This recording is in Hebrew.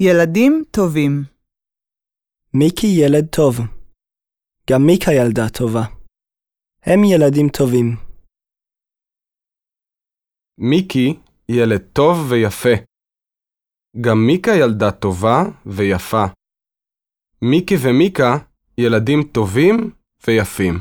ילדים טובים. מיקי ילד טוב. גם מיקה ילדה טובה. הם ילדים טובים. מיקי ילד טוב ויפה. גם מיקה ילדה טובה ויפה. מיקי ומיקה ילדים טובים ויפים.